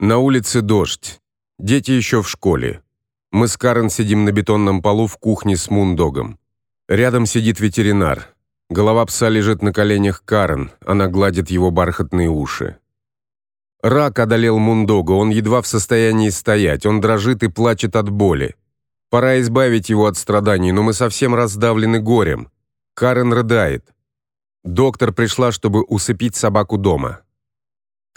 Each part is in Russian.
На улице дождь. Дети еще в школе. Мы с Карен сидим на бетонном полу в кухне с Мундогом. Рядом сидит ветеринар. Голова пса лежит на коленях Карен, она гладит его бархатные уши. Рак одолел Мундога, он едва в состоянии стоять, он дрожит и плачет от боли. Пора избавить его от страданий, но мы совсем раздавлены горем. Карен рыдает. Доктор пришла, чтобы усыпить собаку дома.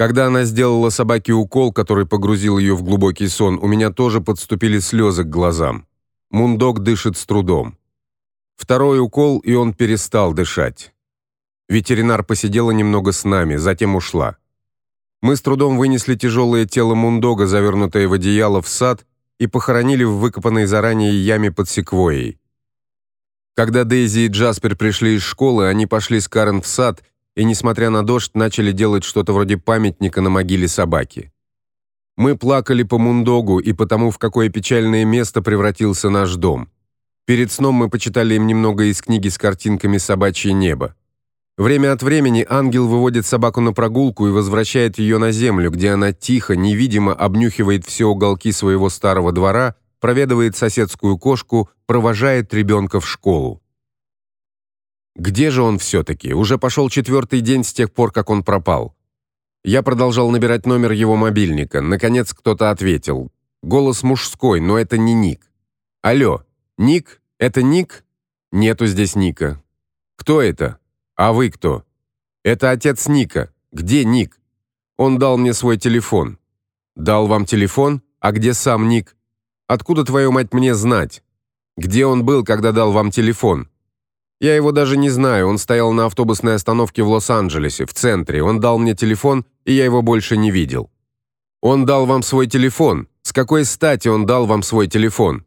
Когда она сделала собаке укол, который погрузил ее в глубокий сон, у меня тоже подступили слезы к глазам. Мундок дышит с трудом. Второй укол, и он перестал дышать. Ветеринар посидела немного с нами, затем ушла. Мы с трудом вынесли тяжелое тело Мундога, завернутое в одеяло, в сад и похоронили в выкопанной заранее яме под секвойей. Когда Дейзи и Джаспер пришли из школы, они пошли с Карен в сад и, несмотря на дождь, начали делать что-то вроде памятника на могиле собаки. Мы плакали по Мундогу и потому, в какое печальное место превратился наш дом. Перед сном мы почитали им немного из книги с картинками «Собачье небо». Время от времени ангел выводит собаку на прогулку и возвращает ее на землю, где она тихо, невидимо обнюхивает все уголки своего старого двора, проведывает соседскую кошку, провожает ребенка в школу. Где же он все-таки? Уже пошел четвертый день с тех пор, как он пропал. Я продолжал набирать номер его мобильника. Наконец кто-то ответил. Голос мужской, но это не Ник. Алло, Ник? Это Ник? Нету здесь Ника. Кто это? А вы кто? Это отец Ника. Где Ник? Он дал мне свой телефон. Дал вам телефон? А где сам Ник? Откуда твою мать мне знать? Где он был, когда дал вам телефон? Я его даже не знаю, он стоял на автобусной остановке в Лос-Анджелесе, в центре. Он дал мне телефон, и я его больше не видел. Он дал вам свой телефон. С какой стати он дал вам свой телефон?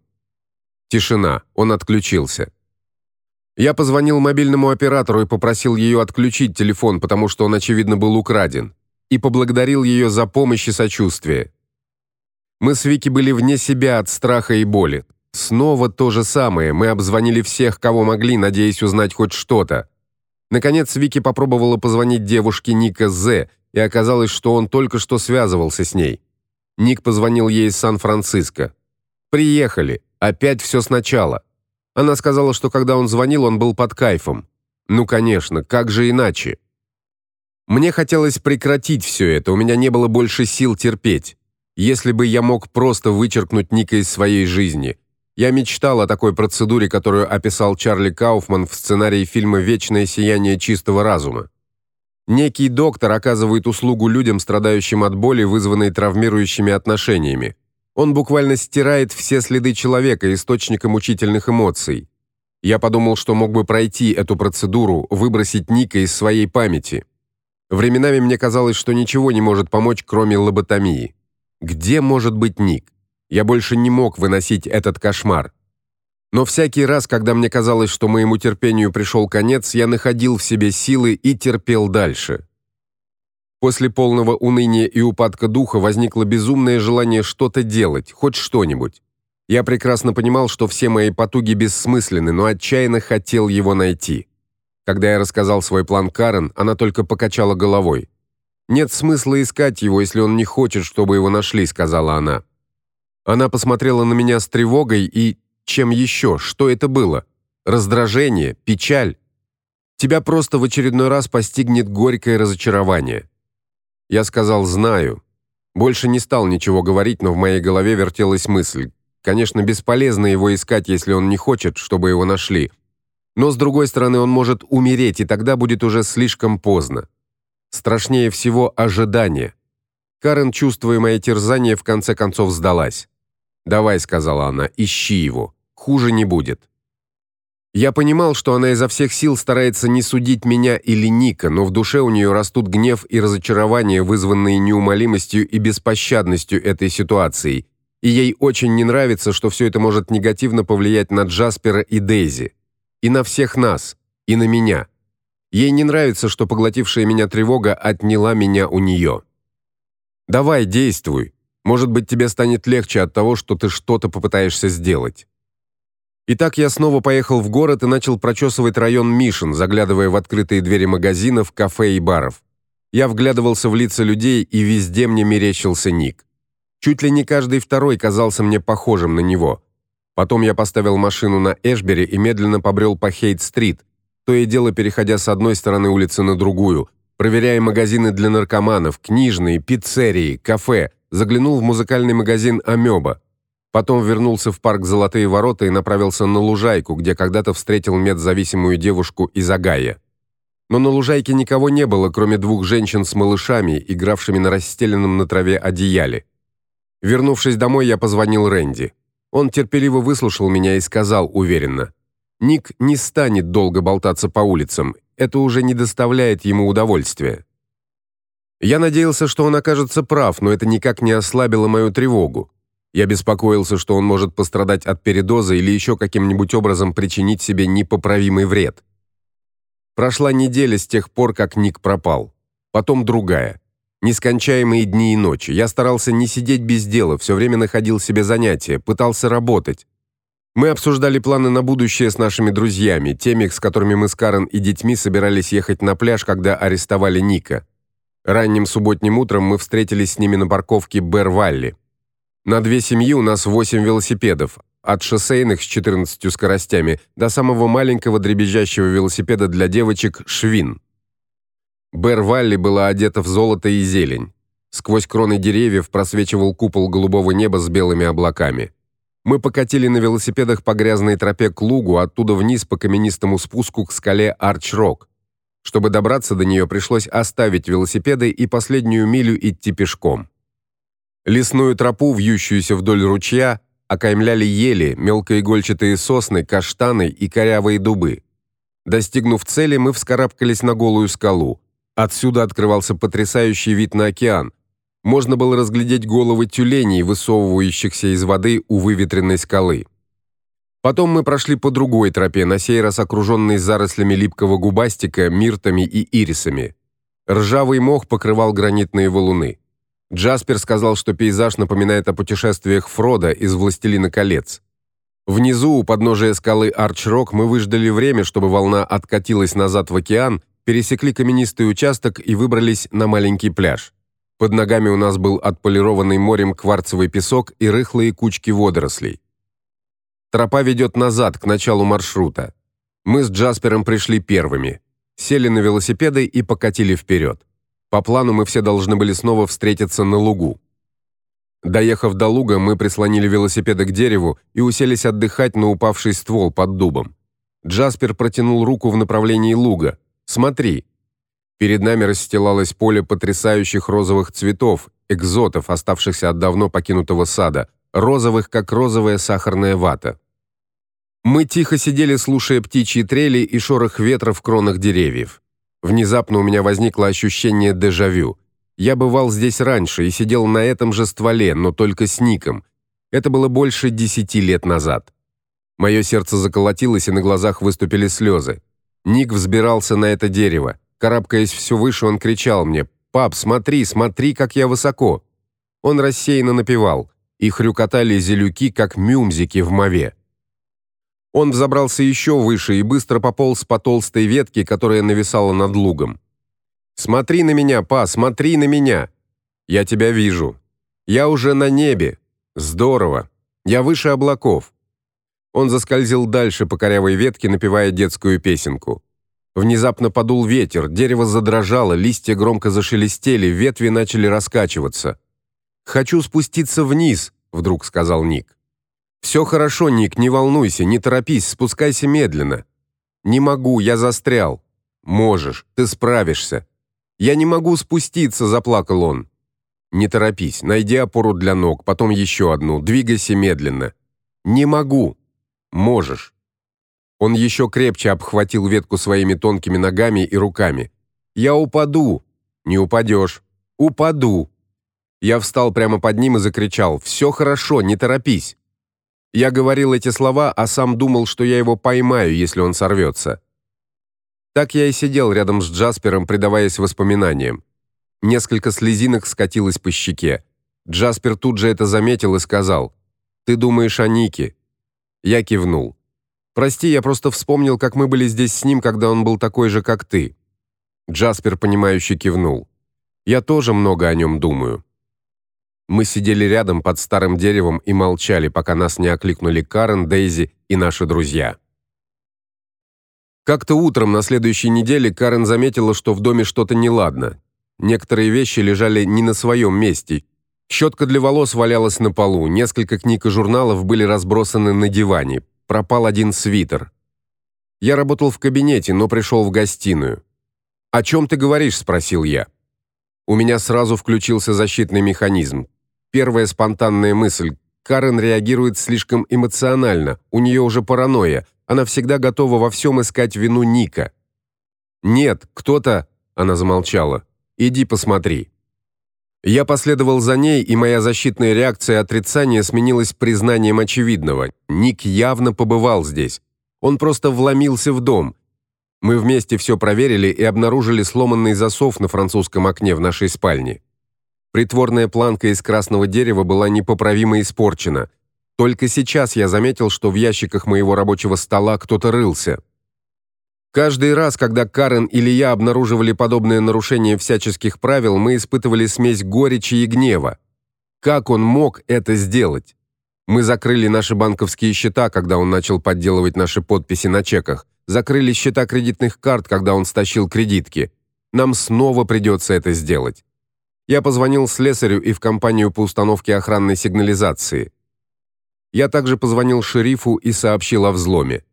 Тишина. Он отключился. Я позвонил мобильному оператору и попросил ее отключить телефон, потому что он очевидно был украден, и поблагодарил ее за помощь и сочувствие. Мы с Вики были вне себя от страха и боли. Снова то же самое. Мы обзвонили всех, кого могли, надеясь узнать хоть что-то. Наконец Вики попробовала позвонить девушке Ника З, и оказалось, что он только что связывался с ней. Ник позвонил ей из Сан-Франциско. Приехали. Опять все сначала. Она сказала, что когда он звонил, он был под кайфом. Ну, конечно, как же иначе? Мне хотелось прекратить все это, у меня не было больше сил терпеть. Если бы я мог просто вычеркнуть Ника из своей жизни, я мечтал о такой процедуре, которую описал Чарли Кауфман в сценарии фильма Вечное сияние чистого разума. Некий доктор оказывает услугу людям, страдающим от боли, вызванной травмирующими отношениями. Он буквально стирает все следы человека, источника мучительных эмоций. Я подумал, что мог бы пройти эту процедуру, выбросить Ника из своей памяти. Временами мне казалось, что ничего не может помочь, кроме лоботомии. Где может быть Ник? Я больше не мог выносить этот кошмар. Но всякий раз, когда мне казалось, что моему терпению пришел конец, я находил в себе силы и терпел дальше. После полного уныния и упадка духа возникло безумное желание что-то делать, хоть что-нибудь. Я прекрасно понимал, что все мои потуги бессмысленны, но отчаянно хотел его найти. Когда я рассказал свой план Карен, она только покачала головой. Нет смысла искать его, если он не хочет, чтобы его нашли, сказала она. Она посмотрела на меня с тревогой и чем еще? Что это было? Раздражение, печаль. Тебя просто в очередной раз постигнет горькое разочарование. Я сказал: "Знаю". Больше не стал ничего говорить, но в моей голове вертелась мысль: конечно, бесполезно его искать, если он не хочет, чтобы его нашли. Но с другой стороны, он может умереть, и тогда будет уже слишком поздно. Страшнее всего ожидание. Карен, чувствуя мои терзания, в конце концов сдалась. "Давай", сказала она. "Ищи его. Хуже не будет". Я понимал, что она изо всех сил старается не судить меня или Ника, но в душе у нее растут гнев и разочарование, вызванные неумолимостью и беспощадностью этой ситуации. И ей очень не нравится, что все это может негативно повлиять на Джаспера и Дейзи, и на всех нас, и на меня. Ей не нравится, что поглотившая меня тревога отняла меня у нее. Давай, действуй. Может быть, тебе станет легче от того, что ты что-то попытаешься сделать. Итак, я снова поехал в город и начал прочесывать район Мишин, заглядывая в открытые двери магазинов, кафе и баров. Я вглядывался в лица людей, и везде мне мерещился Ник. Чуть ли не каждый второй казался мне похожим на него. Потом я поставил машину на Эшбери и медленно побрел по Хейт-стрит, то и дело переходя с одной стороны улицы на другую, проверяя магазины для наркоманов, книжные, пиццерии, кафе, заглянул в музыкальный магазин Амеба. Потом вернулся в парк Золотые ворота и направился на лужайку, где когда-то встретил медзависимую девушку из Агая. Но на лужайке никого не было, кроме двух женщин с малышами, игравшими на расстеленном на траве одеяле. Вернувшись домой, я позвонил Рэнди. Он терпеливо выслушал меня и сказал уверенно: "Ник не станет долго болтаться по улицам. Это уже не доставляет ему удовольствия". Я надеялся, что он окажется прав, но это никак не ослабило мою тревогу. Я беспокоился, что он может пострадать от передоза или еще каким-нибудь образом причинить себе непоправимый вред. Прошла неделя с тех пор, как Ник пропал. Потом другая. Нескончаемые дни и ночи. Я старался не сидеть без дела, все время находил себе занятия, пытался работать. Мы обсуждали планы на будущее с нашими друзьями, теми, с которыми мы с Карен и детьми собирались ехать на пляж, когда арестовали Ника. Ранним субботним утром мы встретились с ними на парковке Бэр-Валли. На две семьи у нас 8 велосипедов, от шоссейных с 14 скоростями до самого маленького дребезжащего велосипеда для девочек Швин. Бэр-Валли была одета в золото и зелень. Сквозь кроны деревьев просвечивал купол голубого неба с белыми облаками. Мы покатили на велосипедах по грязной тропе к лугу, оттуда вниз по каменистому спуску к скале Арч-Рок. Чтобы добраться до нее, пришлось оставить велосипеды и последнюю милю идти пешком. Лесную тропу, вьющуюся вдоль ручья, окаймляли ели, мелкоигольчатые сосны, каштаны и корявые дубы. Достигнув цели, мы вскарабкались на голую скалу. Отсюда открывался потрясающий вид на океан. Можно было разглядеть головы тюленей, высовывающихся из воды у выветренной скалы. Потом мы прошли по другой тропе, на сей раз окруженной зарослями липкого губастика, миртами и ирисами. Ржавый мох покрывал гранитные валуны. Джаспер сказал, что пейзаж напоминает о путешествиях Фрода из Властелина колец. Внизу, у подножия скалы Арчрок, мы выждали время, чтобы волна откатилась назад в океан, пересекли каменистый участок и выбрались на маленький пляж. Под ногами у нас был отполированный морем кварцевый песок и рыхлые кучки водорослей. Тропа ведет назад, к началу маршрута. Мы с Джаспером пришли первыми. Сели на велосипеды и покатили вперед. По плану мы все должны были снова встретиться на лугу. Доехав до луга, мы прислонили велосипеды к дереву и уселись отдыхать на упавший ствол под дубом. Джаспер протянул руку в направлении луга. Смотри. Перед нами расстилалось поле потрясающих розовых цветов, экзотов, оставшихся от давно покинутого сада, розовых, как розовая сахарная вата. Мы тихо сидели, слушая птичьи трели и шорох ветра в кронах деревьев. Внезапно у меня возникло ощущение дежавю. Я бывал здесь раньше и сидел на этом же стволе, но только с Ником. Это было больше десяти лет назад. Мое сердце заколотилось, и на глазах выступили слезы. Ник взбирался на это дерево. Карабкаясь все выше, он кричал мне: "Пап, смотри, смотри, как я высоко!" Он рассеянно напевал, и хрюкотали зелюки, как мюмзики в мове. Он взобрался еще выше и быстро пополз по толстой ветке, которая нависала над лугом. Смотри на меня, па, смотри на меня. Я тебя вижу. Я уже на небе. Здорово. Я выше облаков. Он заскользил дальше по корявой ветке, напевая детскую песенку. Внезапно подул ветер, дерево задрожало, листья громко зашелестели, ветви начали раскачиваться. "Хочу спуститься вниз", вдруг сказал Ник. Все хорошо, Ник, не волнуйся, не торопись, спускайся медленно. Не могу, я застрял. Можешь, ты справишься. Я не могу спуститься, заплакал он. Не торопись, найди опору для ног, потом еще одну, двигайся медленно. Не могу. Можешь. Он еще крепче обхватил ветку своими тонкими ногами и руками. Я упаду. Не упадешь. Упаду. Я встал прямо под ним и закричал: "Все хорошо, не торопись". Я говорил эти слова, а сам думал, что я его поймаю, если он сорвется. Так я и сидел рядом с Джаспером, предаваясь воспоминаниям. Несколько слезинок скатилось по щеке. Джаспер тут же это заметил и сказал: "Ты думаешь о Нике?" Я кивнул. "Прости, я просто вспомнил, как мы были здесь с ним, когда он был такой же, как ты". Джаспер понимающе кивнул. Я тоже много о нем думаю. Мы сидели рядом под старым деревом и молчали, пока нас не окликнули Карен, Дейзи и наши друзья. Как-то утром на следующей неделе Карен заметила, что в доме что-то неладно. Некоторые вещи лежали не на своем месте. Щетка для волос валялась на полу, несколько книг и журналов были разбросаны на диване. Пропал один свитер. Я работал в кабинете, но пришел в гостиную. "О чем ты говоришь?" спросил я. У меня сразу включился защитный механизм. Первая спонтанная мысль: Карен реагирует слишком эмоционально, у нее уже паранойя. Она всегда готова во всем искать вину Ника. Нет, кто-то, она замолчала. Иди посмотри. Я последовал за ней, и моя защитная реакция отрицания сменилась признанием очевидного. Ник явно побывал здесь. Он просто вломился в дом. Мы вместе все проверили и обнаружили сломанный засов на французском окне в нашей спальне. Притворная планка из красного дерева была непоправимо испорчена. Только сейчас я заметил, что в ящиках моего рабочего стола кто-то рылся. Каждый раз, когда Карен или я обнаруживали подобное нарушение всяческих правил, мы испытывали смесь горечи и гнева. Как он мог это сделать? Мы закрыли наши банковские счета, когда он начал подделывать наши подписи на чеках. Закрыли счета кредитных карт, когда он стащил кредитки. Нам снова придется это сделать. Я позвонил слесарю и в компанию по установке охранной сигнализации. Я также позвонил шерифу и сообщил о взломе.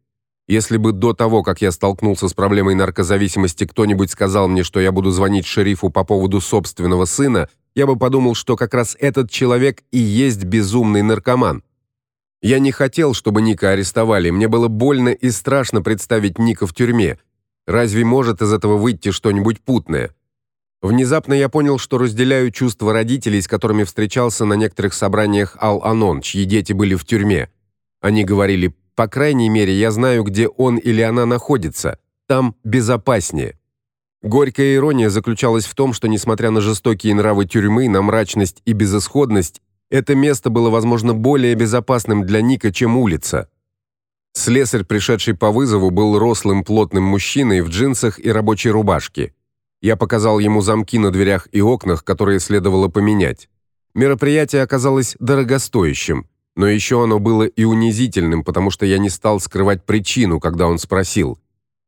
Если бы до того, как я столкнулся с проблемой наркозависимости, кто-нибудь сказал мне, что я буду звонить шерифу по поводу собственного сына, я бы подумал, что как раз этот человек и есть безумный наркоман. Я не хотел, чтобы Ника арестовали. Мне было больно и страшно представить Ника в тюрьме. Разве может из этого выйти что-нибудь путное? Внезапно я понял, что разделяю чувства родителей, с которыми встречался на некоторых собраниях Ал-Анон, чьи дети были в тюрьме. Они говорили: "По крайней мере, я знаю, где он или она находится. Там безопаснее". Горькая ирония заключалась в том, что несмотря на жестокие нравы тюрьмы, на мрачность и безысходность, это место было, возможно, более безопасным для Ника, чем улица. Слесарь, пришедший по вызову, был рослым, плотным мужчиной в джинсах и рабочей рубашке. Я показал ему замки на дверях и окнах, которые следовало поменять. Мероприятие оказалось дорогостоящим, но еще оно было и унизительным, потому что я не стал скрывать причину, когда он спросил: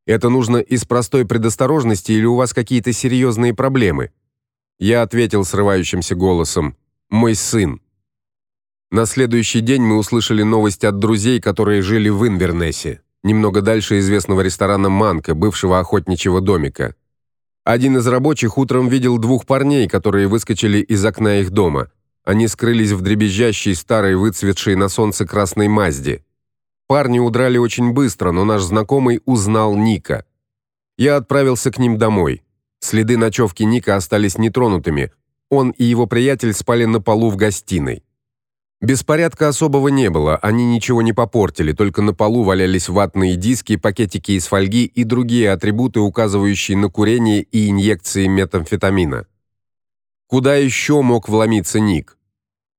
"Это нужно из простой предосторожности или у вас какие-то серьезные проблемы?" Я ответил срывающимся голосом: "Мой сын". На следующий день мы услышали новость от друзей, которые жили в Инвернесе, немного дальше известного ресторана Манка, бывшего охотничьего домика. Один из рабочих утром видел двух парней, которые выскочили из окна их дома. Они скрылись в дребезжащей старой выцветшей на солнце красной Мазде. Парни удрали очень быстро, но наш знакомый узнал Ника. Я отправился к ним домой. Следы ночевки Ника остались нетронутыми. Он и его приятель спали на полу в гостиной. Беспорядка особого не было, они ничего не попортили, только на полу валялись ватные диски, пакетики из фольги и другие атрибуты, указывающие на курение и инъекции метамфетамина. Куда еще мог вломиться Ник?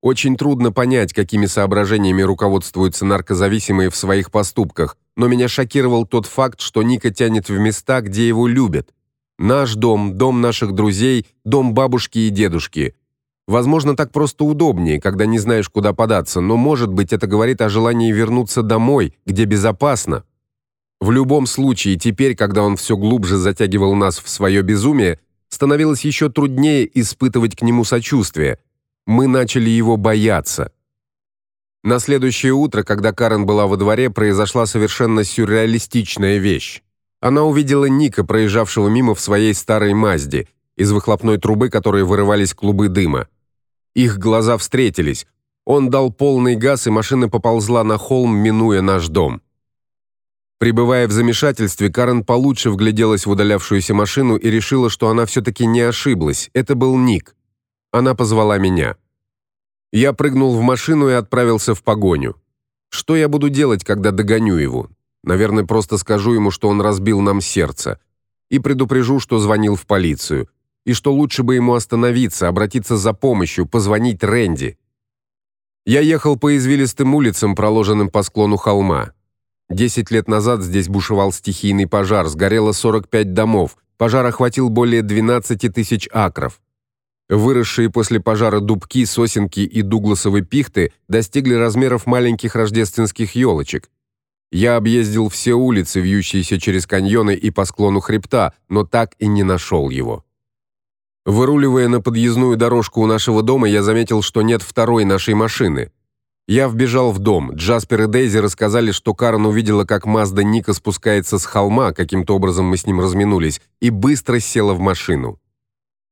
Очень трудно понять, какими соображениями руководствуются наркозависимые в своих поступках, но меня шокировал тот факт, что Ника тянет в места, где его любят. Наш дом, дом наших друзей, дом бабушки и дедушки – Возможно, так просто удобнее, когда не знаешь, куда податься, но, может быть, это говорит о желании вернуться домой, где безопасно. В любом случае, теперь, когда он все глубже затягивал нас в свое безумие, становилось еще труднее испытывать к нему сочувствие. Мы начали его бояться. На следующее утро, когда Карен была во дворе, произошла совершенно сюрреалистичная вещь. Она увидела Ника, проезжавшего мимо в своей старой Мазде, из выхлопной трубы которой вырывались клубы дыма. Их глаза встретились. Он дал полный газ, и машина поползла на холм, минуя наш дом. Прибывая в замешательстве, Карен получше вгляделась в удалявшуюся машину и решила, что она все таки не ошиблась. Это был Ник. Она позвала меня. Я прыгнул в машину и отправился в погоню. Что я буду делать, когда догоню его? Наверное, просто скажу ему, что он разбил нам сердце, и предупрежу, что звонил в полицию и что лучше бы ему остановиться, обратиться за помощью, позвонить Рэнди. Я ехал по извилистым улицам, проложенным по склону холма. Десять лет назад здесь бушевал стихийный пожар, сгорело 45 домов. Пожар охватил более 12 тысяч акров. Выросшие после пожара дубки, сосенки и дугласовые пихты достигли размеров маленьких рождественских елочек. Я объездил все улицы, вьющиеся через каньоны и по склону хребта, но так и не нашел его. Выруливая на подъездную дорожку у нашего дома, я заметил, что нет второй нашей машины. Я вбежал в дом. Джаспер и Дейзи рассказали, что Карен увидела, как Мазда Ника спускается с холма, каким-то образом мы с ним разминулись, и быстро села в машину.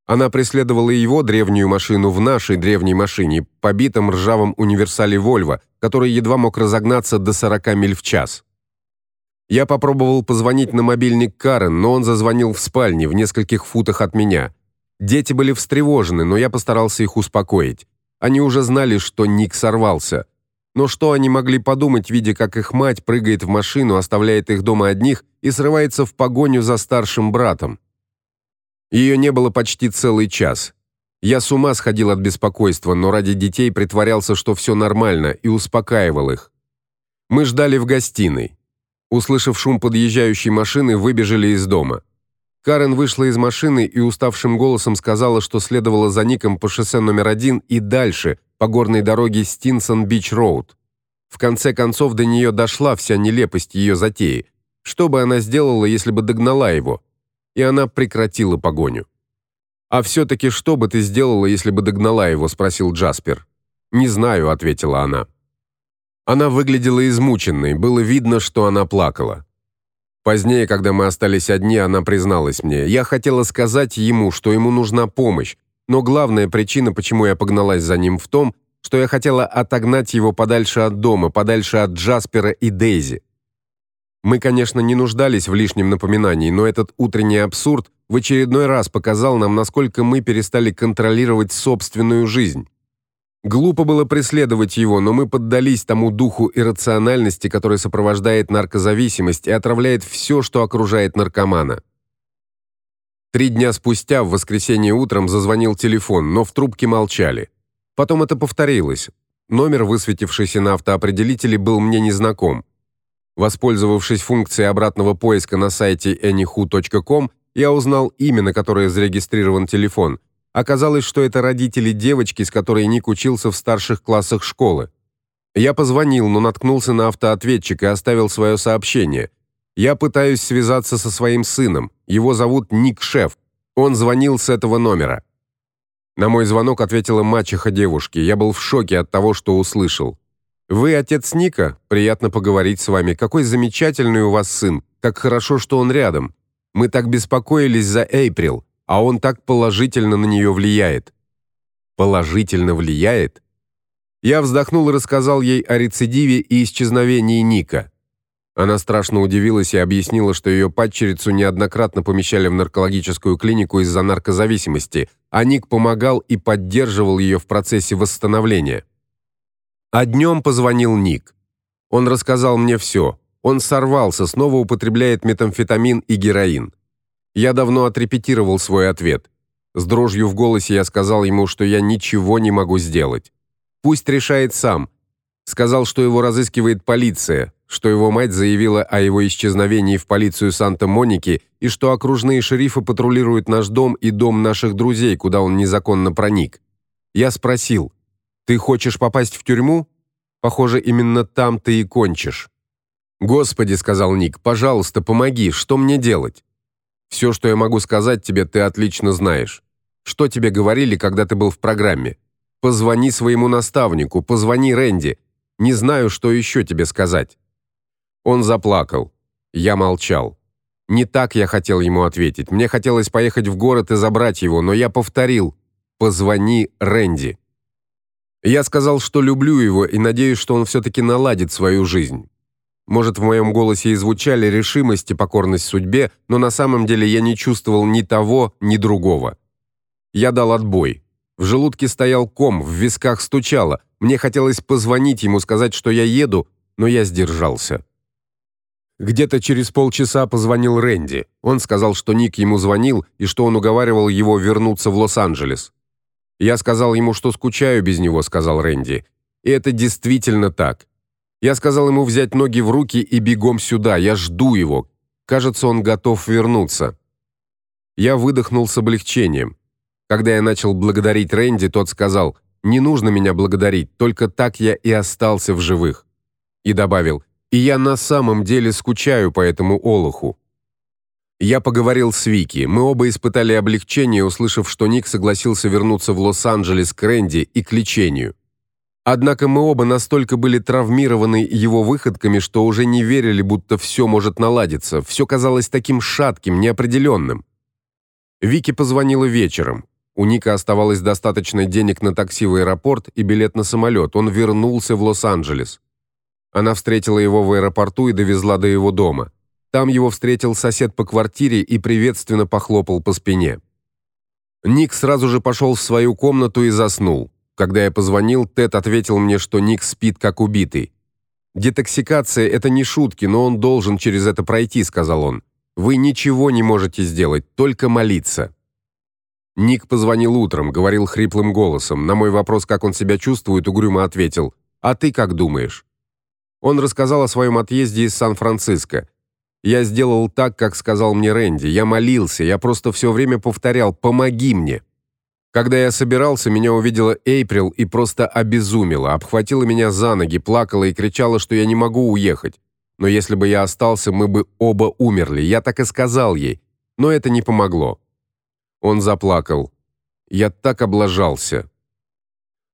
Она преследовала его древнюю машину в нашей древней машине, побитом ржавом универсале Volvo, который едва мог разогнаться до 40 миль в час. Я попробовал позвонить на мобильник Карен, но он зазвонил в спальне в нескольких футах от меня. Дети были встревожены, но я постарался их успокоить. Они уже знали, что Ник сорвался. Но что они могли подумать, видя, как их мать прыгает в машину, оставляет их дома одних и срывается в погоню за старшим братом? Ее не было почти целый час. Я с ума сходил от беспокойства, но ради детей притворялся, что все нормально, и успокаивал их. Мы ждали в гостиной. Услышав шум подъезжающей машины, выбежали из дома. Карен вышла из машины и уставшим голосом сказала, что следовала за Ником по шоссе номер один и дальше, по горной дороге Стинсон-Бич-Роуд. В конце концов до нее дошла вся нелепость ее затеи. Что бы она сделала, если бы догнала его? и она прекратила погоню. А все таки что бы ты сделала, если бы догнала его, спросил Джаспер. Не знаю, ответила она. Она выглядела измученной, было видно, что она плакала. Позднее, когда мы остались одни, она призналась мне: "Я хотела сказать ему, что ему нужна помощь, но главная причина, почему я погналась за ним в том, что я хотела отогнать его подальше от дома, подальше от Джаспера и Дейзи. Мы, конечно, не нуждались в лишнем напоминании, но этот утренний абсурд в очередной раз показал нам, насколько мы перестали контролировать собственную жизнь. Глупо было преследовать его, но мы поддались тому духу иррациональности, который сопровождает наркозависимость и отравляет все, что окружает наркомана. Три дня спустя, в воскресенье утром, зазвонил телефон, но в трубке молчали. Потом это повторилось. Номер, высветившийся на автоопределителе, был мне незнаком. Воспользовавшись функцией обратного поиска на сайте anyhu.com, я узнал имя, на которое зарегистрирован телефон. Оказалось, что это родители девочки, с которой Ник учился в старших классах школы. Я позвонил, но наткнулся на автоответчик и оставил свое сообщение. Я пытаюсь связаться со своим сыном. Его зовут Ник Шеф. Он звонил с этого номера. На мой звонок ответила мачеха девушки. Я был в шоке от того, что услышал. Вы отец Ника? Приятно поговорить с вами. Какой замечательный у вас сын. Как хорошо, что он рядом. Мы так беспокоились за Эйприл, а он так положительно на нее влияет. Положительно влияет? Я вздохнул и рассказал ей о рецидиве и исчезновении Ника. Она страшно удивилась и объяснила, что ее падчерицу неоднократно помещали в наркологическую клинику из-за наркозависимости, а Ник помогал и поддерживал ее в процессе восстановления. А днем позвонил Ник. Он рассказал мне все. Он сорвался, снова употребляет метамфетамин и героин. Я давно отрепетировал свой ответ. С дрожью в голосе я сказал ему, что я ничего не могу сделать. Пусть решает сам. Сказал, что его разыскивает полиция, что его мать заявила о его исчезновении в полицию Санта-Моники и что окружные шерифы патрулируют наш дом и дом наших друзей, куда он незаконно проник. Я спросил: ты хочешь попасть в тюрьму? Похоже, именно там ты и кончишь. Господи, сказал Ник. Пожалуйста, помоги, что мне делать? Все, что я могу сказать тебе, ты отлично знаешь. Что тебе говорили, когда ты был в программе? Позвони своему наставнику, позвони Рэнди. Не знаю, что еще тебе сказать. Он заплакал. Я молчал. Не так я хотел ему ответить. Мне хотелось поехать в город и забрать его, но я повторил: "Позвони Рэнди". Я сказал, что люблю его и надеюсь, что он все таки наладит свою жизнь. Может, в моем голосе и звучали решимость и покорность судьбе, но на самом деле я не чувствовал ни того, ни другого. Я дал отбой. В желудке стоял ком, в висках стучало. Мне хотелось позвонить ему, сказать, что я еду, но я сдержался. Где-то через полчаса позвонил Рэнди. Он сказал, что Ник ему звонил и что он уговаривал его вернуться в Лос-Анджелес. Я сказал ему, что скучаю без него, сказал Рэнди. И это действительно так. Я сказал ему взять ноги в руки и бегом сюда. Я жду его. Кажется, он готов вернуться. Я выдохнул с облегчением. Когда я начал благодарить Рэнди, тот сказал: "Не нужно меня благодарить, только так я и остался в живых". И добавил: "И я на самом деле скучаю по этому олуху". Я поговорил с Вики. Мы оба испытали облегчение, услышав, что Ник согласился вернуться в Лос-Анджелес к Рэнди и к лечению. Однако мы оба настолько были травмированы его выходками, что уже не верили, будто все может наладиться. Все казалось таким шатким, неопределенным. Вики позвонила вечером. У Ника оставалось достаточно денег на такси в аэропорт и билет на самолет. Он вернулся в Лос-Анджелес. Она встретила его в аэропорту и довезла до его дома. Там его встретил сосед по квартире и приветственно похлопал по спине. Ник сразу же пошел в свою комнату и заснул. Когда я позвонил, Тед ответил мне, что Ник спит как убитый. Детоксикация это не шутки, но он должен через это пройти, сказал он. Вы ничего не можете сделать, только молиться. Ник позвонил утром, говорил хриплым голосом. На мой вопрос, как он себя чувствует, угрюмо ответил: "А ты как думаешь?" Он рассказал о своем отъезде из Сан-Франциско. Я сделал так, как сказал мне Рэнди. Я молился, я просто все время повторял: "Помоги мне". Когда я собирался, меня увидела Эйприл и просто обезумела, обхватила меня за ноги, плакала и кричала, что я не могу уехать. Но если бы я остался, мы бы оба умерли. Я так и сказал ей, но это не помогло. Он заплакал. Я так облажался.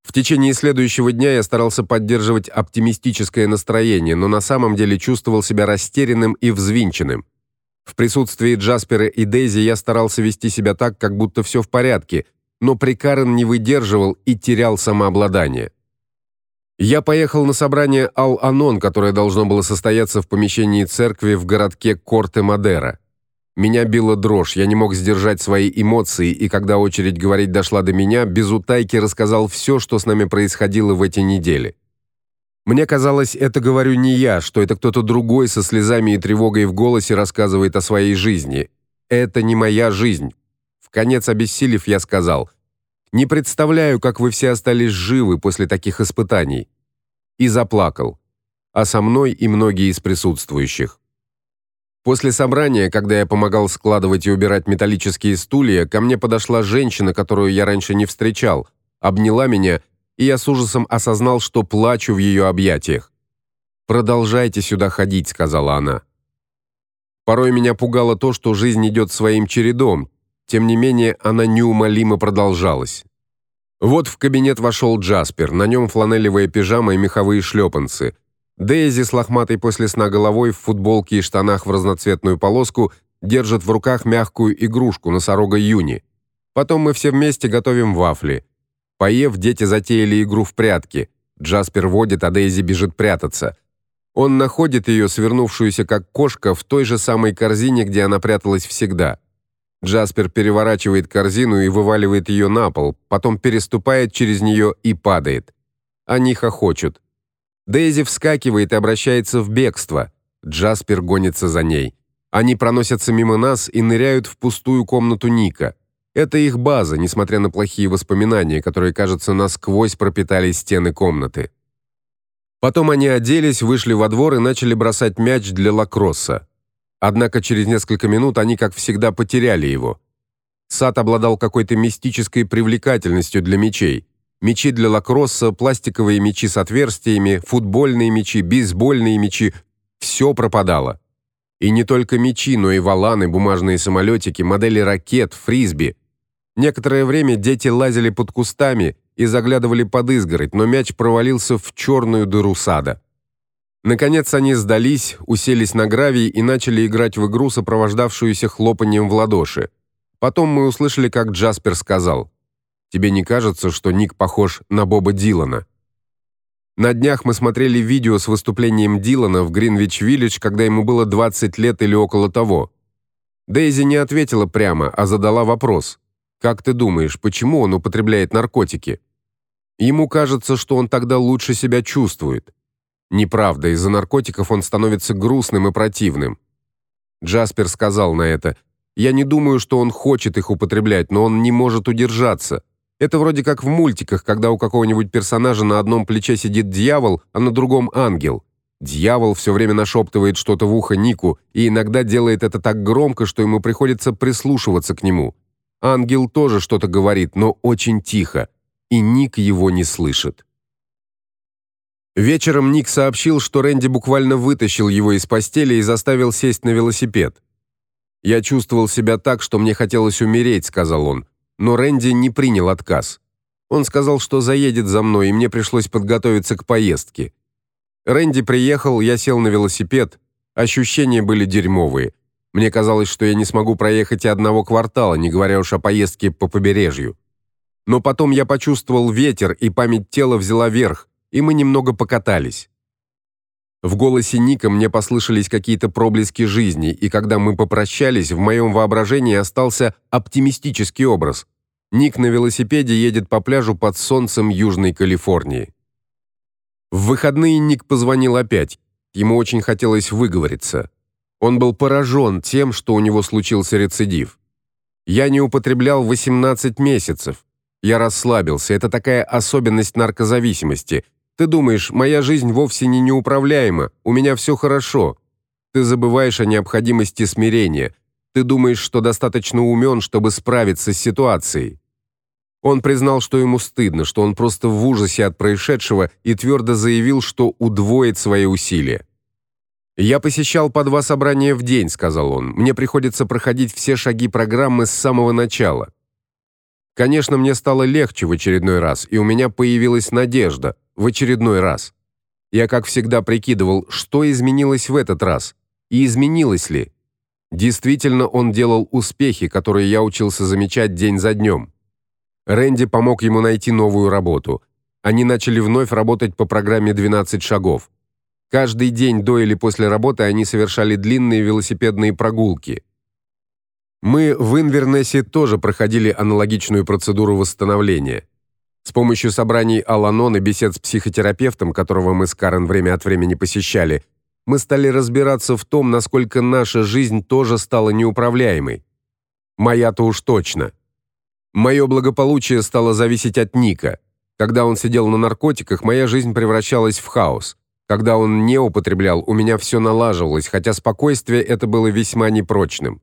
В течение следующего дня я старался поддерживать оптимистическое настроение, но на самом деле чувствовал себя растерянным и взвинченным. В присутствии Джаспера и Дейзи я старался вести себя так, как будто все в порядке, но Прикарен не выдерживал и терял самообладание. Я поехал на собрание Ал-Анон, которое должно было состояться в помещении церкви в городке Корте-Мадера. Меня била дрожь, я не мог сдержать свои эмоции, и когда очередь говорить дошла до меня, без утайки рассказал все, что с нами происходило в эти недели. Мне казалось, это говорю не я, что это кто-то другой со слезами и тревогой в голосе рассказывает о своей жизни. Это не моя жизнь. В конец обессилев, я сказал: "Не представляю, как вы все остались живы после таких испытаний". И заплакал. А со мной и многие из присутствующих. После собрания, когда я помогал складывать и убирать металлические стулья, ко мне подошла женщина, которую я раньше не встречал, обняла меня, и я с ужасом осознал, что плачу в ее объятиях. Продолжайте сюда ходить, сказала она. Порой меня пугало то, что жизнь идет своим чередом. Тем не менее, она неумолимо продолжалась. Вот в кабинет вошел Джаспер. На нем фланелевая пижама и меховые шлепанцы. Дейзи с лохматой после сна головой в футболке и штанах в разноцветную полоску держит в руках мягкую игрушку носорога Юни. Потом мы все вместе готовим вафли. Поев, дети затеяли игру в прятки. Джаспер водит, а Дейзи бежит прятаться. Он находит ее, свернувшуюся как кошка, в той же самой корзине, где она пряталась всегда. Джаспер переворачивает корзину и вываливает ее на пол, потом переступает через нее и падает. Они хохочут. Дейзи вскакивает и обращается в бегство. Джаспер гонится за ней. Они проносятся мимо нас и ныряют в пустую комнату Ника. Это их база, несмотря на плохие воспоминания, которые, кажется, насквозь пропитали стены комнаты. Потом они оделись, вышли во двор и начали бросать мяч для лакросса. Однако через несколько минут они, как всегда, потеряли его. Сад обладал какой-то мистической привлекательностью для мячей мячи для лакросса, пластиковые мячи с отверстиями, футбольные мячи, бейсбольные мячи все пропадало. И не только мячи, но и валаны, бумажные самолетики, модели ракет, фрисби. Некоторое время дети лазили под кустами и заглядывали под изгородь, но мяч провалился в черную дыру сада. Наконец они сдались, уселись на гравий и начали играть в игру, сопровождавшуюся хлопанием в ладоши. Потом мы услышали, как Джаспер сказал: Тебе не кажется, что Ник похож на Боба Дилана? На днях мы смотрели видео с выступлением Дилана в Гринвич-Виллидж, когда ему было 20 лет или около того. Дейзи не ответила прямо, а задала вопрос: "Как ты думаешь, почему он употребляет наркотики?" Ему кажется, что он тогда лучше себя чувствует. Неправда, из-за наркотиков он становится грустным и противным. Джаспер сказал на это: "Я не думаю, что он хочет их употреблять, но он не может удержаться. Это вроде как в мультиках, когда у какого-нибудь персонажа на одном плече сидит дьявол, а на другом ангел. Дьявол все время нашептывает что-то в ухо Нику, и иногда делает это так громко, что ему приходится прислушиваться к нему. Ангел тоже что-то говорит, но очень тихо, и Ник его не слышит. Вечером Ник сообщил, что Рэнди буквально вытащил его из постели и заставил сесть на велосипед. «Я чувствовал себя так, что мне хотелось умереть», — сказал он, но Рэнди не принял отказ. Он сказал, что заедет за мной, и мне пришлось подготовиться к поездке. Рэнди приехал, я сел на велосипед. Ощущения были дерьмовые. Мне казалось, что я не смогу проехать и одного квартала, не говоря уж о поездке по побережью. Но потом я почувствовал ветер, и память тела взяла верх, и мы немного покатались. В голосе Ника мне послышались какие-то проблески жизни, и когда мы попрощались, в моем воображении остался оптимистический образ. Ник на велосипеде едет по пляжу под солнцем Южной Калифорнии. В выходные Ник позвонил опять. Ему очень хотелось выговориться. Он был поражен тем, что у него случился рецидив. Я не употреблял 18 месяцев. Я расслабился. Это такая особенность наркозависимости. Ты думаешь, моя жизнь вовсе не неуправляема, у меня все хорошо. Ты забываешь о необходимости смирения. Ты думаешь, что достаточно умен, чтобы справиться с ситуацией. Он признал, что ему стыдно, что он просто в ужасе от происшедшего и твердо заявил, что удвоит свои усилия. Я посещал по два собрания в день, сказал он. Мне приходится проходить все шаги программы с самого начала. Конечно, мне стало легче в очередной раз, и у меня появилась надежда в очередной раз. Я, как всегда, прикидывал, что изменилось в этот раз, и изменилось ли. Действительно, он делал успехи, которые я учился замечать день за днем. Рэнди помог ему найти новую работу. Они начали вновь работать по программе 12 шагов. Каждый день до или после работы они совершали длинные велосипедные прогулки. Мы в Инвернесе тоже проходили аналогичную процедуру восстановления. С помощью собраний Аланон и бесед с психотерапевтом, которого мы с Карен время от времени посещали, мы стали разбираться в том, насколько наша жизнь тоже стала неуправляемой. Моя-то уж точно. Мое благополучие стало зависеть от Ника. Когда он сидел на наркотиках, моя жизнь превращалась в хаос. Когда он не употреблял, у меня все налаживалось, хотя спокойствие это было весьма непрочным.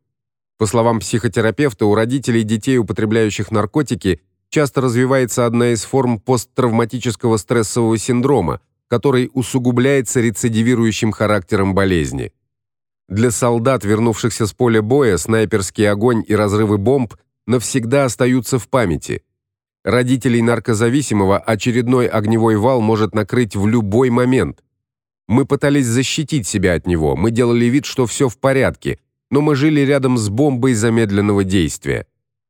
По словам психотерапевта, у родителей детей, употребляющих наркотики, часто развивается одна из форм посттравматического стрессового синдрома, который усугубляется рецидивирующим характером болезни. Для солдат, вернувшихся с поля боя, снайперский огонь и разрывы бомб навсегда остаются в памяти. Родителей наркозависимого очередной огневой вал может накрыть в любой момент. Мы пытались защитить себя от него, мы делали вид, что все в порядке, но мы жили рядом с бомбой замедленного действия.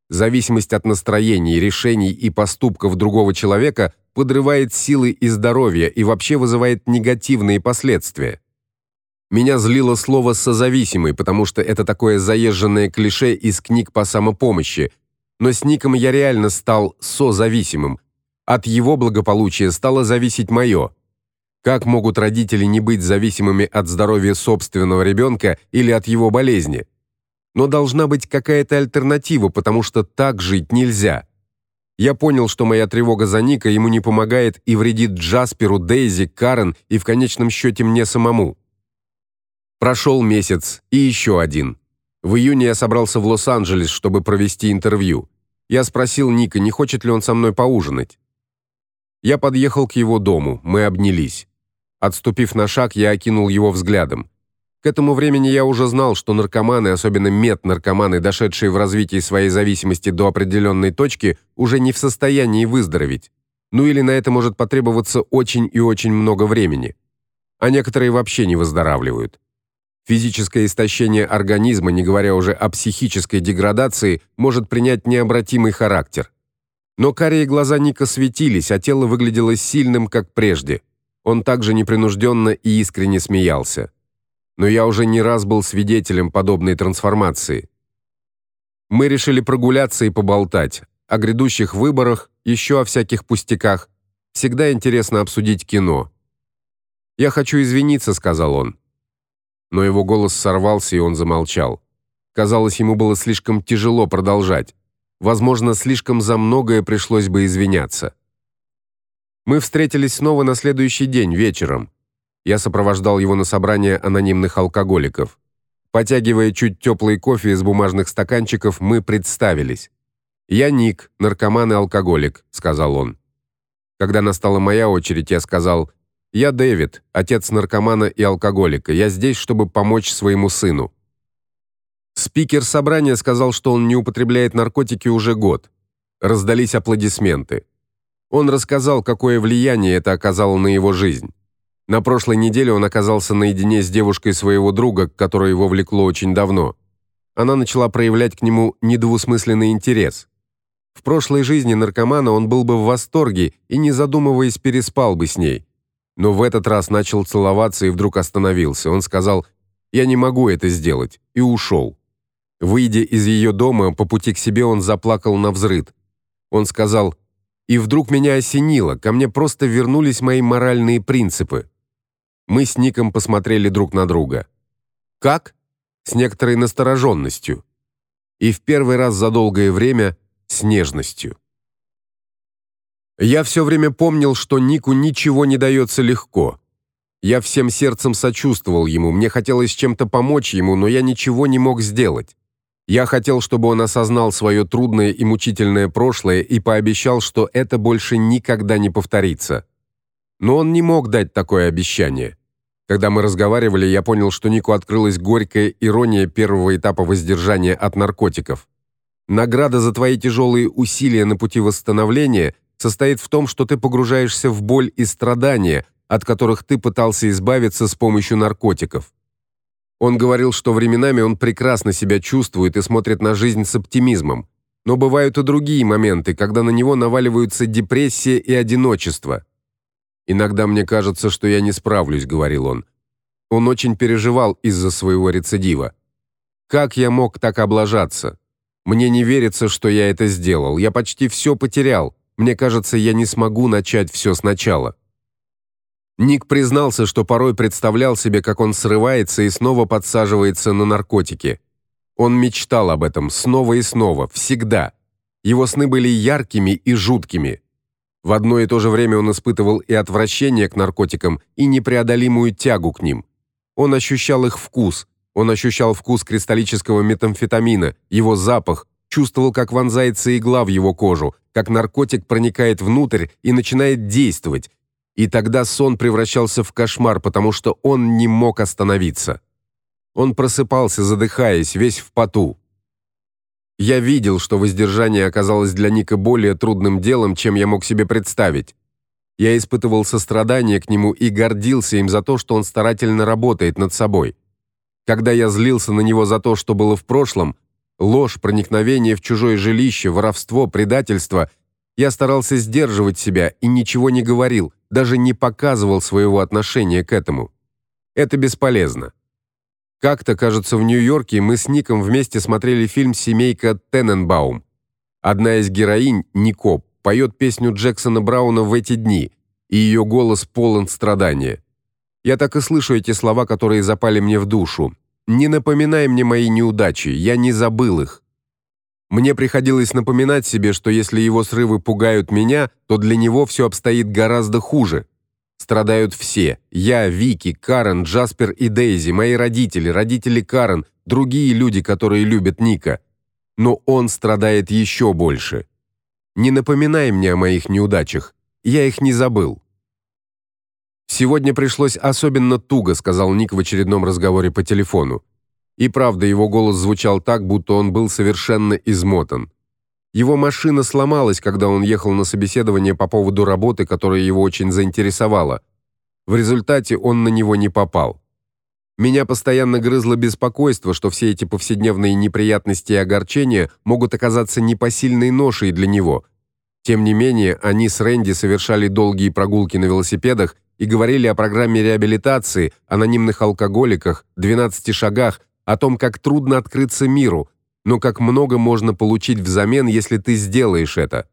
Зависимость от настроений, решений и поступков другого человека подрывает силы и здоровье и вообще вызывает негативные последствия. Меня злило слово созависимый, потому что это такое заезженное клише из книг по самопомощи. Но с Ником я реально стал созависимым. От его благополучия стало зависеть мое. Как могут родители не быть зависимыми от здоровья собственного ребенка или от его болезни? Но должна быть какая-то альтернатива, потому что так жить нельзя. Я понял, что моя тревога за Ника ему не помогает и вредит Джасперу, Дейзи, Карен и в конечном счете мне самому. Прошел месяц и еще один. В июне я собрался в Лос-Анджелес, чтобы провести интервью. Я спросил Ника, не хочет ли он со мной поужинать. Я подъехал к его дому, мы обнялись. Отступив на шаг, я окинул его взглядом. К этому времени я уже знал, что наркоманы, особенно мед-наркоманы, дошедшие в развитии своей зависимости до определенной точки, уже не в состоянии выздороветь. Ну или на это может потребоваться очень и очень много времени. А некоторые вообще не выздоравливают. Физическое истощение организма, не говоря уже о психической деградации, может принять необратимый характер. Но карие глаза Ника светились, а тело выглядело сильным, как прежде. Он также непринужденно и искренне смеялся. Но я уже не раз был свидетелем подобной трансформации. Мы решили прогуляться и поболтать о грядущих выборах, еще о всяких пустяках. Всегда интересно обсудить кино. Я хочу извиниться, сказал он. Но его голос сорвался, и он замолчал. Казалось, ему было слишком тяжело продолжать. Возможно, слишком за многое пришлось бы извиняться. Мы встретились снова на следующий день вечером. Я сопровождал его на собрание анонимных алкоголиков. Потягивая чуть теплый кофе из бумажных стаканчиков, мы представились. "Я Ник, наркоман и алкоголик", сказал он. Когда настала моя очередь, я сказал: "Я Дэвид, отец наркомана и алкоголика. Я здесь, чтобы помочь своему сыну". Спикер собрания сказал, что он не употребляет наркотики уже год. Раздались аплодисменты. Он рассказал, какое влияние это оказало на его жизнь. На прошлой неделе он оказался наедине с девушкой своего друга, которая его влекло очень давно. Она начала проявлять к нему недвусмысленный интерес. В прошлой жизни наркомана он был бы в восторге и не задумываясь переспал бы с ней. Но в этот раз начал целоваться и вдруг остановился. Он сказал: "Я не могу это сделать" и ушел. Выйдя из ее дома, по пути к себе он заплакал на взрыд. Он сказал: "И вдруг меня осенило, ко мне просто вернулись мои моральные принципы". Мы с Ником посмотрели друг на друга. Как? С некоторой настороженностью. И в первый раз за долгое время с нежностью. Я все время помнил, что Нику ничего не дается легко. Я всем сердцем сочувствовал ему, мне хотелось чем-то помочь ему, но я ничего не мог сделать. Я хотел, чтобы он осознал свое трудное и мучительное прошлое и пообещал, что это больше никогда не повторится. Но он не мог дать такое обещание. Когда мы разговаривали, я понял, что Нику открылась горькая ирония первого этапа воздержания от наркотиков. Награда за твои тяжелые усилия на пути восстановления состоит в том, что ты погружаешься в боль и страдания, от которых ты пытался избавиться с помощью наркотиков. Он говорил, что временами он прекрасно себя чувствует и смотрит на жизнь с оптимизмом. Но бывают и другие моменты, когда на него наваливаются депрессия и одиночество. Иногда мне кажется, что я не справлюсь, говорил он. Он очень переживал из-за своего рецидива. Как я мог так облажаться? Мне не верится, что я это сделал. Я почти все потерял. Мне кажется, я не смогу начать все сначала. Ник признался, что порой представлял себе, как он срывается и снова подсаживается на наркотики. Он мечтал об этом снова и снова, всегда. Его сны были яркими и жуткими. В одно и то же время он испытывал и отвращение к наркотикам, и непреодолимую тягу к ним. Он ощущал их вкус, он ощущал вкус кристаллического метамфетамина, его запах, чувствовал, как вонзается игла в его кожу, как наркотик проникает внутрь и начинает действовать. И тогда сон превращался в кошмар, потому что он не мог остановиться. Он просыпался, задыхаясь, весь в поту. Я видел, что воздержание оказалось для Ника более трудным делом, чем я мог себе представить. Я испытывал сострадание к нему и гордился им за то, что он старательно работает над собой. Когда я злился на него за то, что было в прошлом, ложь, проникновение в чужое жилище, воровство, предательство, я старался сдерживать себя и ничего не говорил, даже не показывал своего отношения к этому. Это бесполезно. Как-то, кажется, в Нью-Йорке мы с Ником вместе смотрели фильм Семейка Тененбаум. Одна из героинь, Нико, поет песню Джексона Брауна в эти дни, и ее голос полон страдания. Я так и слышу эти слова, которые запали мне в душу. Не напоминай мне мои неудачи, я не забыл их. Мне приходилось напоминать себе, что если его срывы пугают меня, то для него все обстоит гораздо хуже. Страдают все: я, Вики, Карен, Джаспер и Дейзи, мои родители, родители Карен, другие люди, которые любят Ника. Но он страдает еще больше. Не напоминай мне о моих неудачах. Я их не забыл. Сегодня пришлось особенно туго, сказал Ник в очередном разговоре по телефону. И правда, его голос звучал так, будто он был совершенно измотан. Его машина сломалась, когда он ехал на собеседование по поводу работы, которая его очень заинтересовала. В результате он на него не попал. Меня постоянно грызло беспокойство, что все эти повседневные неприятности и огорчения могут оказаться непосильной ношей для него. Тем не менее, они с Рэнди совершали долгие прогулки на велосипедах и говорили о программе реабилитации, анонимных алкоголиках, 12 шагах, о том, как трудно открыться миру, но как много можно получить взамен, если ты сделаешь это.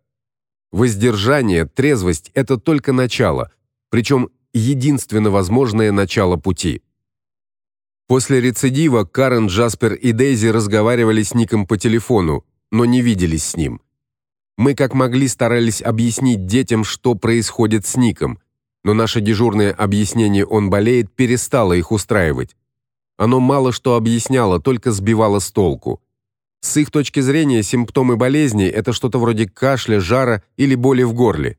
Воздержание, трезвость это только начало, причем единственно возможное начало пути. После рецидива Карен, Джаспер и Дейзи разговаривали с Ником по телефону, но не виделись с ним. Мы как могли старались объяснить детям, что происходит с Ником, но наше дежурное объяснение он болеет перестало их устраивать. Оно мало что объясняло, только сбивало с толку. С их точки зрения симптомы болезни это что-то вроде кашля, жара или боли в горле.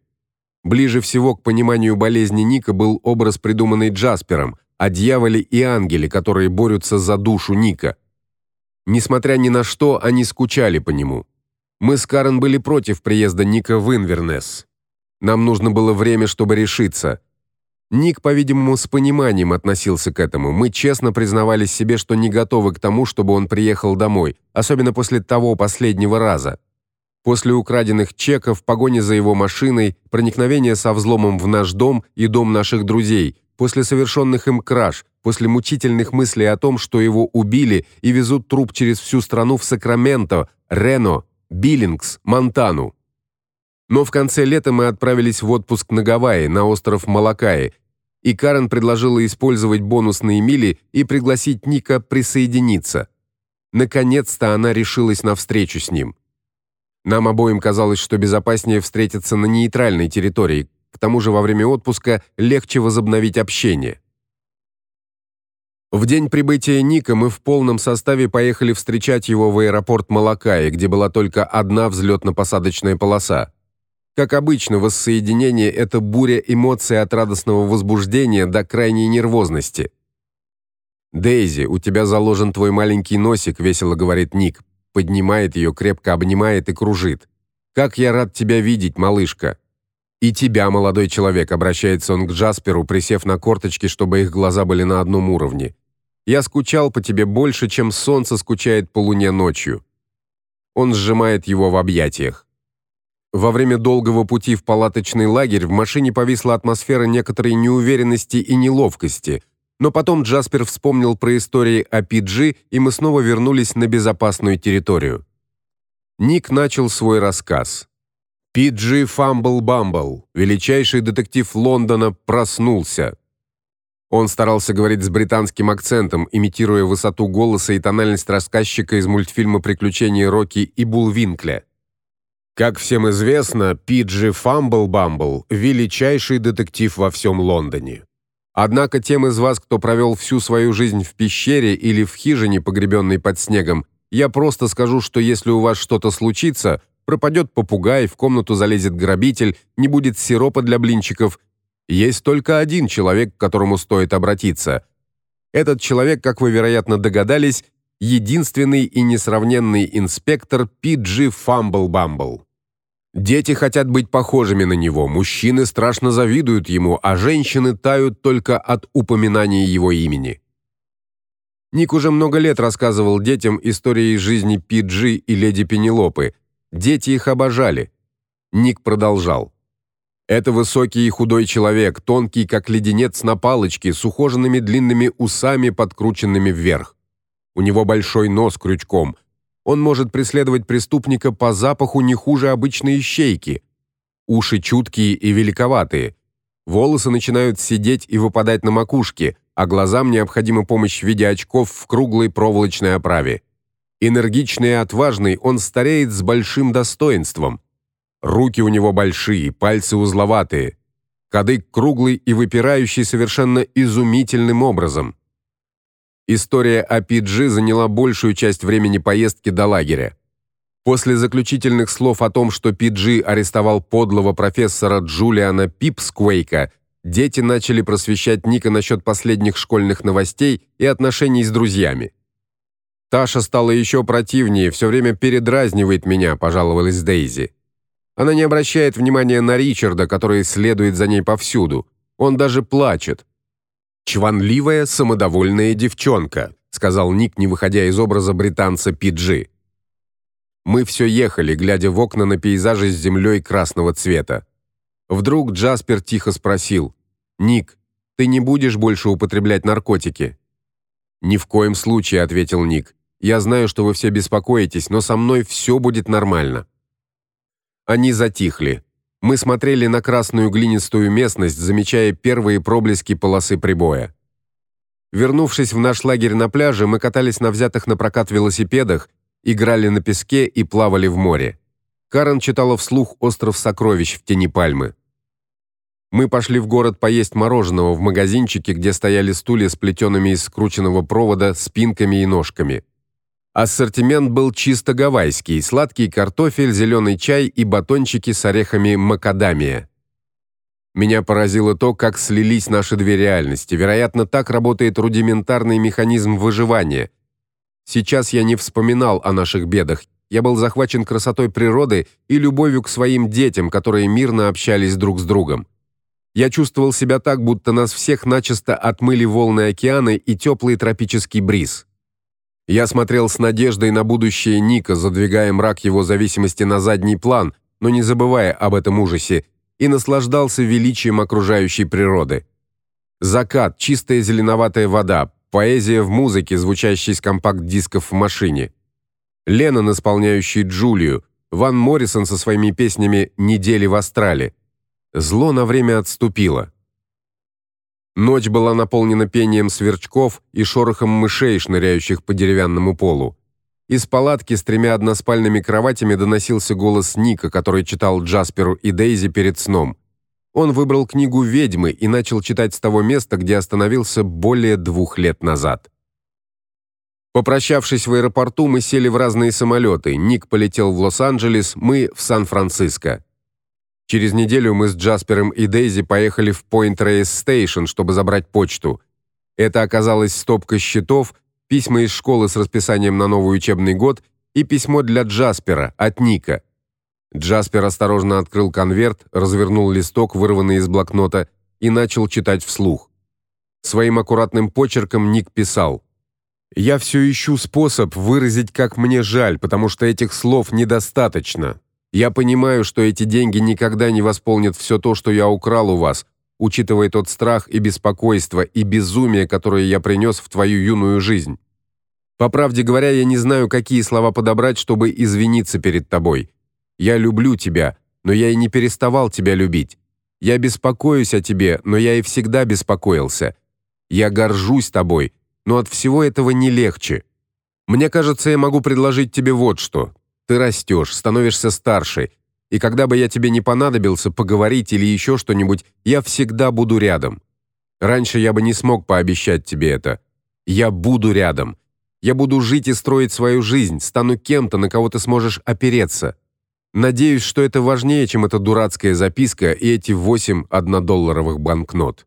Ближе всего к пониманию болезни Ника был образ, придуманный Джаспером, о дьяволе и ангеле, которые борются за душу Ника. Несмотря ни на что, они скучали по нему. Мы с Карен были против приезда Ника в Инвернес. Нам нужно было время, чтобы решиться. Ник, по-видимому, с пониманием относился к этому. Мы честно признавались себе, что не готовы к тому, чтобы он приехал домой, особенно после того последнего раза. После украденных чеков, погони за его машиной, проникновения со взломом в наш дом и дом наших друзей, после совершенных им краж, после мучительных мыслей о том, что его убили и везут труп через всю страну в Сакраменто, Рено, Биллингс, Монтану. Но в конце лета мы отправились в отпуск на Гавайи, на остров Малакаи, и Карен предложила использовать бонусные мили и пригласить Ника присоединиться. Наконец-то она решилась на встречу с ним. Нам обоим казалось, что безопаснее встретиться на нейтральной территории. К тому же во время отпуска легче возобновить общение. В день прибытия Ника мы в полном составе поехали встречать его в аэропорт Малакаи, где была только одна взлетно-посадочная полоса. Как обычно, воссоединение это буря эмоций от радостного возбуждения до крайней нервозности. Дейзи, у тебя заложен твой маленький носик, весело говорит Ник, поднимает ее, крепко обнимает и кружит. Как я рад тебя видеть, малышка. И тебя, молодой человек, обращается он к Джасперу, присев на корточки, чтобы их глаза были на одном уровне. Я скучал по тебе больше, чем солнце скучает по луне ночью. Он сжимает его в объятиях. Во время долгого пути в палаточный лагерь в машине повисла атмосфера некоторой неуверенности и неловкости. Но потом Джаспер вспомнил про истории о Пиджи, и мы снова вернулись на безопасную территорию. Ник начал свой рассказ. Пиджи Фамбл Бамбл, величайший детектив Лондона, проснулся. Он старался говорить с британским акцентом, имитируя высоту голоса и тональность рассказчика из мультфильма Приключения Рокки и Булвинкля. Как всем известно, Пиджи Фамбл Бамбл величайший детектив во всем Лондоне. Однако тем из вас, кто провел всю свою жизнь в пещере или в хижине, погребенной под снегом, я просто скажу, что если у вас что-то случится, пропадет попугай, в комнату залезет грабитель, не будет сиропа для блинчиков, есть только один человек, к которому стоит обратиться. Этот человек, как вы, вероятно, догадались, единственный и несравненный инспектор Пиджи Фамбл Бамбл. Дети хотят быть похожими на него, мужчины страшно завидуют ему, а женщины тают только от упоминания его имени. Ник уже много лет рассказывал детям истории из жизни Пиджи и леди Пенелопы. Дети их обожали. Ник продолжал: это высокий и худой человек, тонкий как леденец на палочке, с ухоженными длинными усами, подкрученными вверх. У него большой нос крючком. Он может преследовать преступника по запаху не хуже обычной ищейки. Уши чуткие и великоватые. Волосы начинают сидеть и выпадать на макушке, а глазам необходима помощь в виде очков в круглой проволочной оправе. Энергичный и отважный, он стареет с большим достоинством. Руки у него большие, пальцы узловатые. Кадык круглый и выпирающий совершенно изумительным образом. История о Пиджи заняла большую часть времени поездки до лагеря. После заключительных слов о том, что Пиджи арестовал подлого профессора Джулиана Пипсквейка, дети начали просвещать Ника насчет последних школьных новостей и отношений с друзьями. Таша стала еще противнее, все время передразнивает меня, пожаловалась Дейзи. Она не обращает внимания на Ричарда, который следует за ней повсюду. Он даже плачет. Чванливая, самодовольная девчонка, сказал Ник, не выходя из образа британца Пиджи. Мы все ехали, глядя в окна на пейзажи с землей красного цвета. Вдруг Джаспер тихо спросил: "Ник, ты не будешь больше употреблять наркотики?" "Ни в коем случае", ответил Ник. "Я знаю, что вы все беспокоитесь, но со мной все будет нормально". Они затихли. Мы смотрели на красную глинистую местность, замечая первые проблески полосы прибоя. Вернувшись в наш лагерь на пляже, мы катались на взятых на прокат велосипедах, играли на песке и плавали в море. Карен читала вслух Остров сокровищ в тени пальмы. Мы пошли в город поесть мороженого в магазинчике, где стояли стулья с плетеными из скрученного провода спинками и ножками. Ассортимент был чисто гавайский: сладкий картофель, зеленый чай и батончики с орехами макадамия. Меня поразило то, как слились наши две реальности. Вероятно, так работает рудиментарный механизм выживания. Сейчас я не вспоминал о наших бедах. Я был захвачен красотой природы и любовью к своим детям, которые мирно общались друг с другом. Я чувствовал себя так, будто нас всех начисто отмыли волны океана и теплый тропический бриз. Я смотрел с надеждой на будущее Ника, задвигая мрак его зависимости на задний план, но не забывая об этом ужасе, и наслаждался величием окружающей природы. Закат, чистая зеленоватая вода, поэзия в музыке, звучащей с компакт-дисков в машине. Леннон, исполняющий Джулию, Ван Моррисон со своими песнями Недели в Австралии. Зло на время отступило. Ночь была наполнена пением сверчков и шорохом мышей, шныряющих по деревянному полу. Из палатки с тремя односпальными кроватями доносился голос Ника, который читал Джасперу и Дейзи перед сном. Он выбрал книгу Ведьмы и начал читать с того места, где остановился более двух лет назад. Попрощавшись в аэропорту, мы сели в разные самолеты. Ник полетел в Лос-Анджелес, мы в Сан-Франциско. Через неделю мы с Джаспером и Дейзи поехали в Point Reyes Station, чтобы забрать почту. Это оказалась стопка счетов, письма из школы с расписанием на новый учебный год и письмо для Джаспера от Ника. Джаспер осторожно открыл конверт, развернул листок, вырванный из блокнота, и начал читать вслух. Своим аккуратным почерком Ник писал: "Я все ищу способ выразить, как мне жаль, потому что этих слов недостаточно. Я понимаю, что эти деньги никогда не восполнят все то, что я украл у вас, учитывая тот страх и беспокойство и безумие, которое я принес в твою юную жизнь. По правде говоря, я не знаю, какие слова подобрать, чтобы извиниться перед тобой. Я люблю тебя, но я и не переставал тебя любить. Я беспокоюсь о тебе, но я и всегда беспокоился. Я горжусь тобой, но от всего этого не легче. Мне кажется, я могу предложить тебе вот что. Ты растешь, становишься старше, и когда бы я тебе не понадобился поговорить или еще что-нибудь, я всегда буду рядом. Раньше я бы не смог пообещать тебе это. Я буду рядом. Я буду жить и строить свою жизнь, стану кем-то, на кого ты сможешь опереться. Надеюсь, что это важнее, чем эта дурацкая записка и эти восемь однодолларовых банкнот.